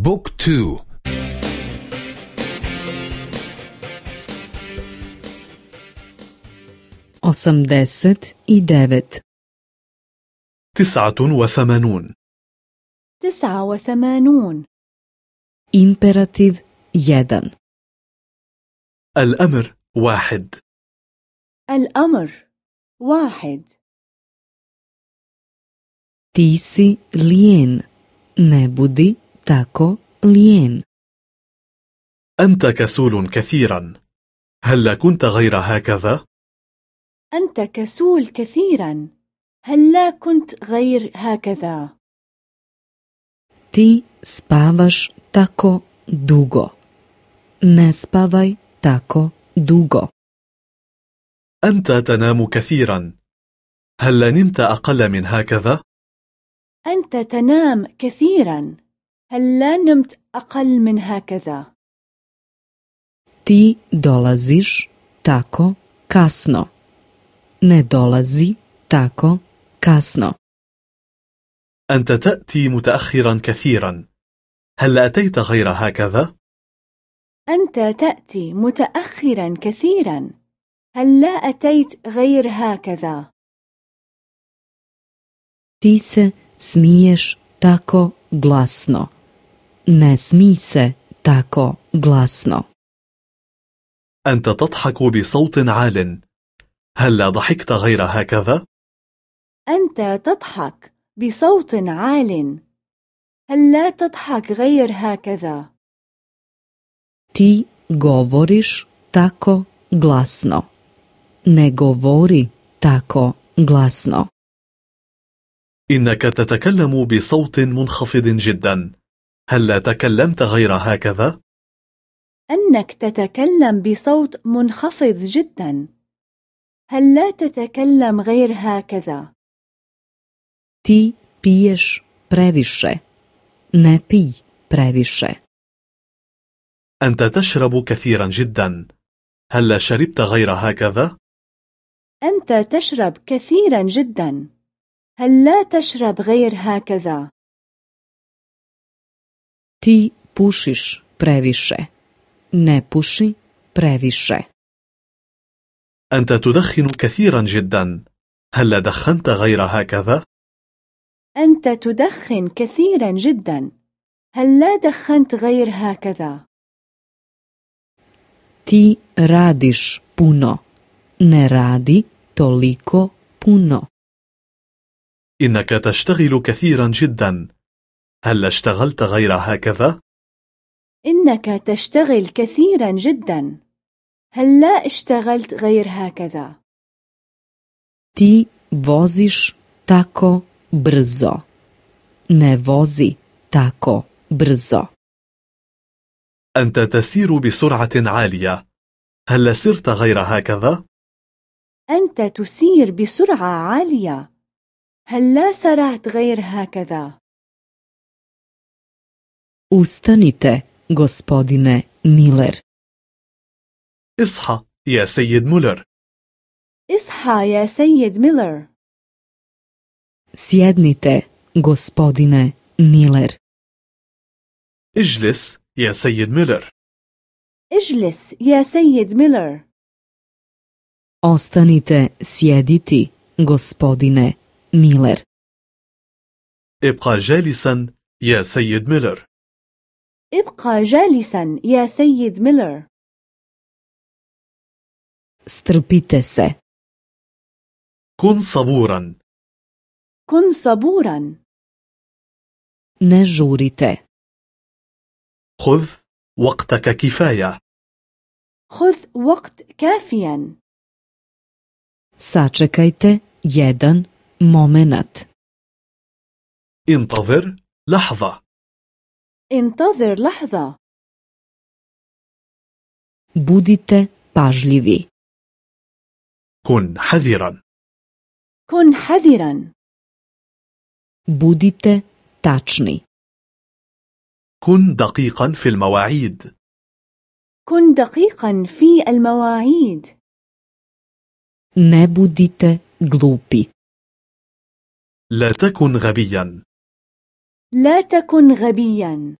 بوك تو. osamdeset i devet تسعة وثمانون. تسعة وثمانون. imperativ jedan الأمر واحد. الأمر واحد. lijen ne budi tako lijen. أنت كسول كثيرا. هل كنت غير هكذا؟ أنت كسول كثيرا. هل لا كنت غير هكذا؟ Ti spavaš tako dugo. Ne spavaj tako dugo. أنت تنام كثيرا. هل نمت أقل من هكذا؟ أنت تنام كثيرا. هل لا نمت أقل من هكذا. Ti dolaziš tako kasno. Ne dolazi tako kasno. أنت تأتي متأخرا كثيرا. هل أتيت غير هكذا؟ أنت تأتي متأخرا كثيرا. هل لا أتيت غير هكذا. Ti se smiješ tako glasno. Ne smij se tako glasno. أنت تضحك بصوت عال. هل لا ضحكت غير هكذا؟ أنت تضحك بصوت عال. هل لا تضحك غير هكذا؟ Ti govoriš tako glasno. Ne govori tako glasno. إنك تتكلم بصوت منخفض جدا. هل لا تكلمت غير هكذا؟ أنك تتكلم بصوت منخفض جدا. هل لا تتكلم غير هكذا؟ Ti piješ previše ne pij previše. أنت تشرب كثيرا جدا. هل لا شربت غير هكذا؟ أنت تشرب كثيرا جدا. هل لا تشرب غير هكذا؟ Ti pušiš previše. Ne puši previše. أنت تدخن كثيرا جدا. هل لا دخنت غير هكذا؟ أنت تدخن كثيرا جدا. هل لا دخنت غير هكذا؟ Ti radiš puno. Ne radi toliko puno. إنك تشتغل كثيرا جدا. هل اشتغلت غير هكذا؟ إنك تشتغل كثيرا جدا. هل لا اشتغلت غير هكذا؟ Ti voziš tako brzo. Ne vozi tako brzo. أنت تسير بسرعة عالية. هل سرت غير هكذا؟ أنت تسير بسرعة عالية. هل لا سرعت غير هكذا؟ Ustanite gospodine Miller اصحى يا سيد ميلر اصحى يا سيد ميلر sjednite gospodine Miller اجلس يا سيد ميلر اجلس يا سيد ميلر ostanite sjediti gospodine Miller ابقى جالسا يا سيد ميلر ابقى جالسا يا سيد ميلر. Strpite se كن صبورا. كن صبورا. ne žurite خذ وقتك كفاية. خذ وقت كافيا. Sačekajte jedan momenat انتظر لحظة. انتظر لحظة. Budite pažljivi. كن حذرا. كن حذرا. Budite tačni. كن دقيقا في المواعيد. كن دقيقا في المواعيد. Ne budite glupi. لا تكن غبيا. لا تكن غبيا.